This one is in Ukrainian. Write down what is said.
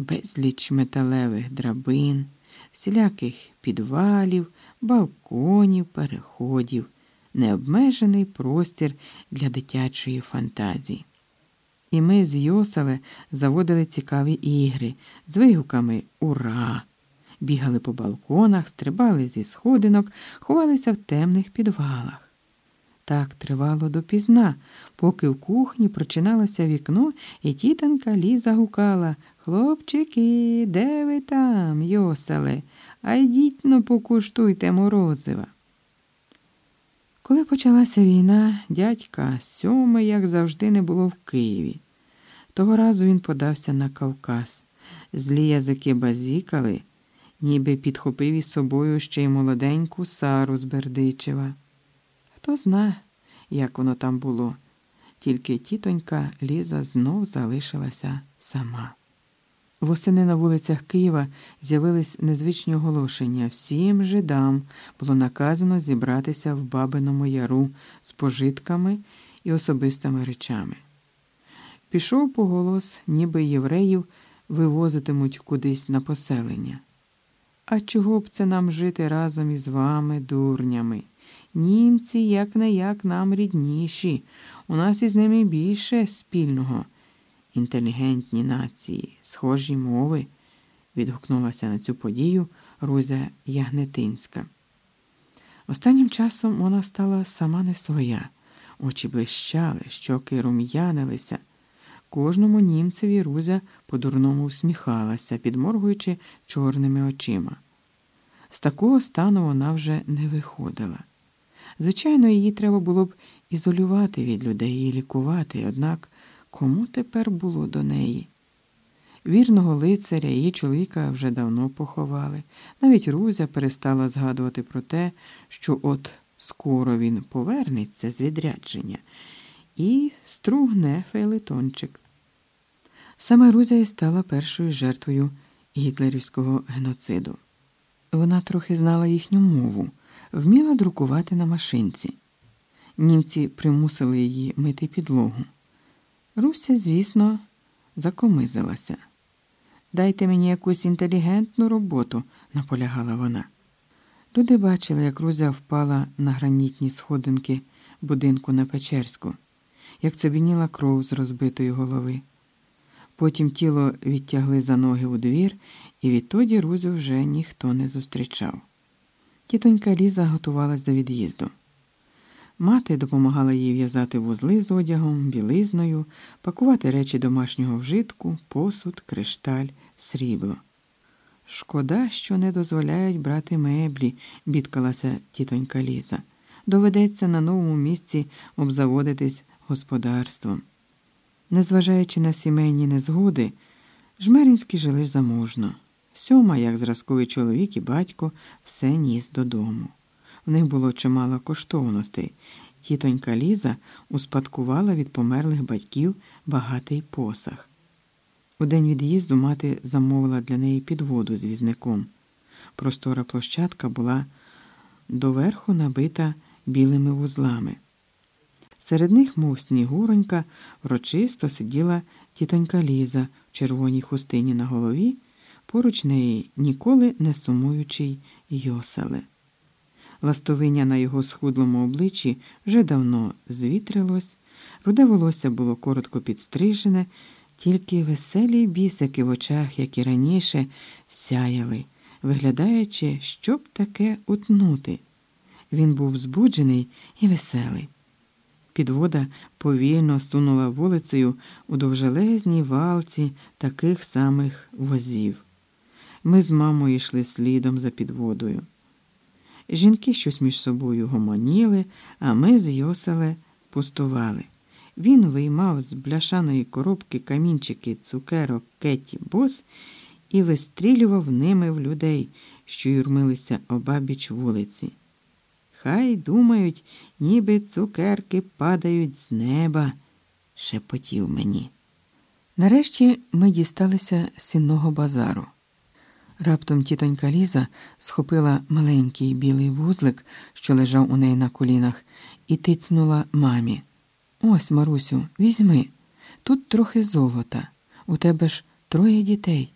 безліч металевих драбин, всіляких підвалів, балконів, переходів, необмежений простір для дитячої фантазії. І ми з Йоселе заводили цікаві ігри з вигуками Ура! Бігали по балконах, стрибали зі сходинок, ховалися в темних підвалах. Так тривало допізна, поки в кухні прочиналося вікно, і тітонька Ліза гукала Хлопчики, де ви там, Йоселе? А йдіть но покуштуйте морозива. Коли почалася війна, дядька сьомий, як завжди, не було в Києві. Того разу він подався на Кавказ. Злі язики базікали, ніби підхопив із собою ще й молоденьку Сару з Бердичева. Хто зна, як воно там було, тільки тітонька Ліза знов залишилася сама. Восени на вулицях Києва з'явились незвичні оголошення. Всім жидам було наказано зібратися в Бабиному яру з пожитками і особистими речами. Пішов поголос, ніби євреїв вивозитимуть кудись на поселення. А чого б це нам жити разом із вами, дурнями? Німці як не як нам рідніші, у нас із ними більше спільного. Інтелігентні нації, схожі мови, відгукнулася на цю подію Рузя Ягнетинська. Останнім часом вона стала сама не своя, очі блищали, щоки рум'янилися. Кожному німцеві Рузя по-дурному усміхалася, підморгуючи чорними очима. З такого стану вона вже не виходила. Звичайно, її треба було б ізолювати від людей і лікувати, однак кому тепер було до неї? Вірного лицаря її чоловіка вже давно поховали. Навіть Рузя перестала згадувати про те, що от скоро він повернеться з відрядження і стругне фейлетончик. Саме Рузя і стала першою жертвою гітлерівського геноциду. Вона трохи знала їхню мову, вміла друкувати на машинці. Німці примусили її мити підлогу. Руся, звісно, закомизилася. Дайте мені якусь інтелігентну роботу, наполягала вона. Люди бачили, як Рузя впала на гранітні сходинки будинку на Печерську, як цебініла кров з розбитої голови. Потім тіло відтягли за ноги у двір, і відтоді Рузю вже ніхто не зустрічав. Тітонька Ліза готувалась до від'їзду. Мати допомагала їй в'язати вузли з одягом, білизною, пакувати речі домашнього вжитку, посуд, кришталь, срібло. Шкода, що не дозволяють брати меблі, бідкалася тітонька Ліза. Доведеться на новому місці обзаводитись господарством. Незважаючи на сімейні незгоди, жмеринські жили заможно. Сьома, як зразковий чоловік і батько, все ніс додому. В них було чимало коштовностей. Тітонька Ліза успадкувала від померлих батьків багатий посах. У день від'їзду мати замовила для неї підводу з візником. Простора площадка була доверху набита білими вузлами. Серед них, мов снігуронька, врочисто сиділа тітонька Ліза в червоній хустині на голові, поруч неї ніколи не сумуючий Йоселе. Ластовиня на його схудлому обличчі вже давно звітрилось, руде волосся було коротко підстрижене, тільки веселі бісики в очах, як і раніше, сяяли, виглядаючи, щоб таке утнути. Він був збуджений і веселий. Підвода повільно сунула вулицею у довжелезній валці таких самих возів. Ми з мамою йшли слідом за підводою. Жінки щось між собою гомоніли, а ми з Йоселе пустували. Він виймав з бляшаної коробки камінчики цукерок Кеті Бос і вистрілював ними в людей, що юрмилися обабіч вулиці. Хай думають, ніби цукерки падають з неба, шепотів мені. Нарешті ми дісталися сінного базару. Раптом тітонька Ліза схопила маленький білий вузлик, що лежав у неї на колінах, і тицнула мамі. Ось, Марусю, візьми. Тут трохи золота. У тебе ж троє дітей.